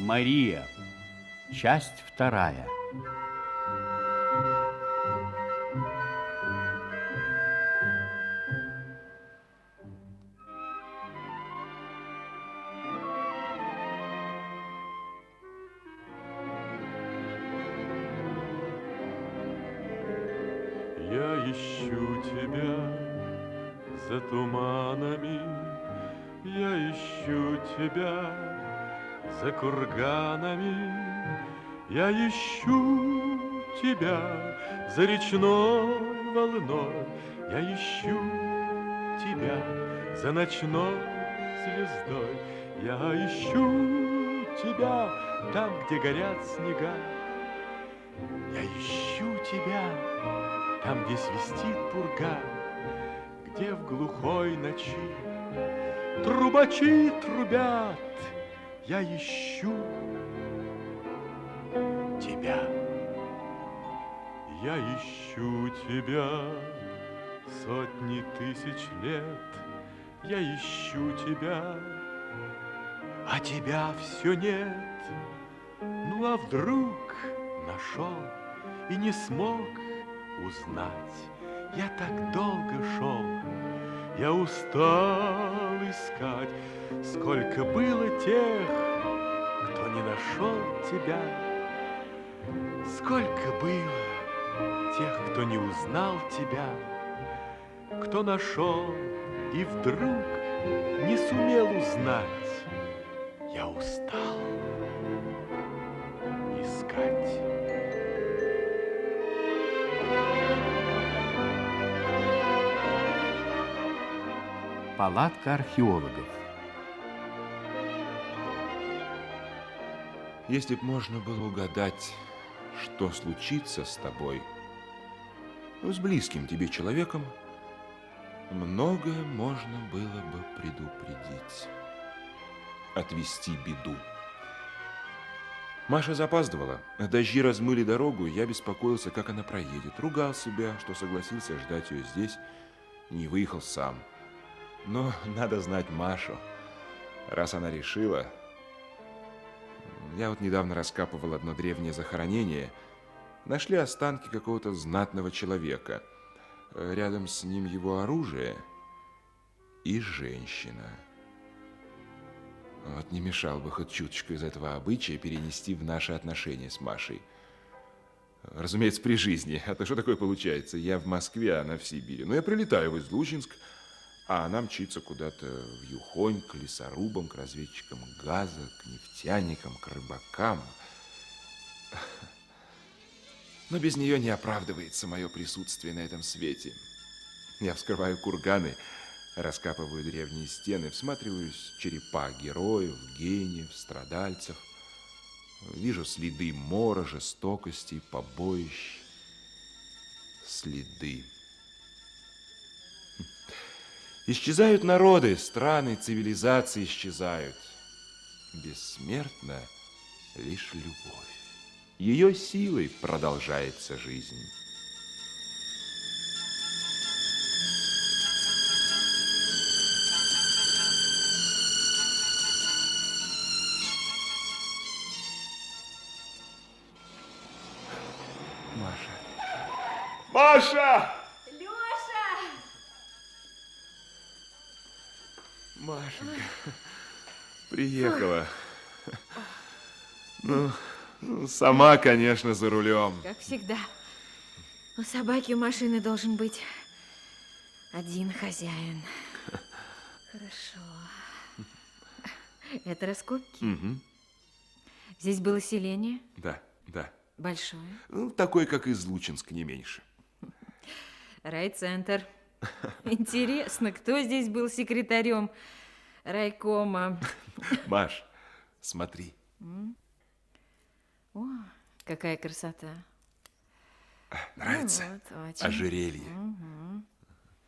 Мария. Часть вторая. Я ищу тебя за туманами, Я ищу тебя за курганами, Я ищу тебя за речной волной, Я ищу тебя за ночной звездой, Я ищу тебя там, где горят снега, Я ищу тебя там, где свистит пурга, где в глухой ночи трубачи трубят, я ищу тебя. Я ищу тебя сотни тысяч лет, я ищу тебя, а тебя все нет. Ну а вдруг нашел и не смог узнать. Я так долго шел, я устал искать, сколько было тех, кто не нашел тебя. Сколько было тех, кто не узнал тебя, кто нашел и вдруг не сумел узнать. Я устал искать. Палатка археологов. Если б можно было угадать, что случится с тобой, с близким тебе человеком, многое можно было бы предупредить, отвести беду. Маша запаздывала. Дожди размыли дорогу, я беспокоился, как она проедет. Ругал себя, что согласился ждать ее здесь, не выехал сам. Но надо знать Машу. Раз она решила... Я вот недавно раскапывал одно древнее захоронение. Нашли останки какого-то знатного человека. Рядом с ним его оружие и женщина. Вот не мешал бы хоть чуточку из этого обычая перенести в наши отношения с Машей. Разумеется, при жизни. А то что такое получается? Я в Москве, а она в Сибири. Но я прилетаю в Излучинск, а она мчится куда-то в Юхонь, к лесорубам, к разведчикам газа, к нефтяникам, к рыбакам. Но без нее не оправдывается мое присутствие на этом свете. Я вскрываю курганы, раскапываю древние стены, всматриваюсь в черепа героев, гениев, страдальцев. Вижу следы мора, жестокости, побоищ. Следы. Исчезают народы, страны, цивилизации исчезают. Бессмертна лишь любовь. Ее силой продолжается жизнь. Маша. Маша! Машенька, приехала. Ну, ну, сама, конечно, за рулем. Как всегда. У собаки у машины должен быть один хозяин. Хорошо. Это раскопки? Мгм. Здесь было селение? Да, да. Большое. Ну, такой, как из Лучинск, не меньше. Райцентр. Интересно, кто здесь был секретарем райкома? Маш, смотри. О, какая красота. Нравится? Ну вот. Ожерелье.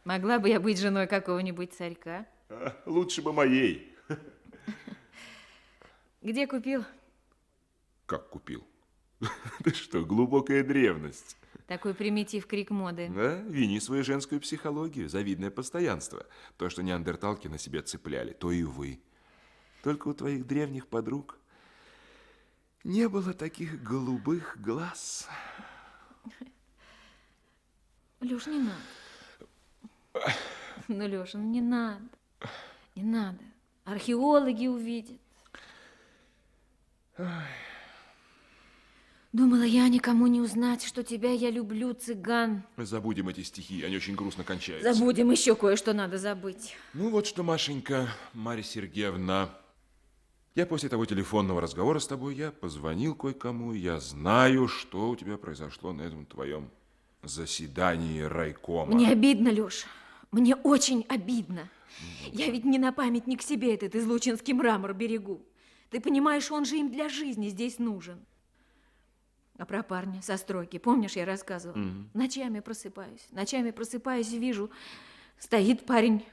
Могла бы я быть женой какого-нибудь царька. А, Лучше бы моей. Где купил? Как купил? Ты что, глубокая древность. Такой примитив крик моды. Да, вини свою женскую психологию, завидное постоянство. То, что неандерталки на себе цепляли, то и вы. Только у твоих древних подруг Не было таких голубых глаз. Леш, не надо. Ну, Леша, ну не надо. Не надо. Археологи увидят. Думала я никому не узнать, что тебя я люблю, цыган. Забудем эти стихи, они очень грустно кончаются. Забудем еще кое-что надо забыть. Ну вот что, Машенька, Марья Сергеевна, я после того телефонного разговора с тобой, я позвонил кое-кому, я знаю, что у тебя произошло на этом твоем заседании райкома. Мне обидно, Леша. Мне очень обидно. Я ведь не на памятник себе этот излучинский мрамор берегу. Ты понимаешь, он же им для жизни здесь нужен. А про парня со стройки, помнишь, я рассказывала? Ночами просыпаюсь, ночами просыпаюсь и вижу, стоит парень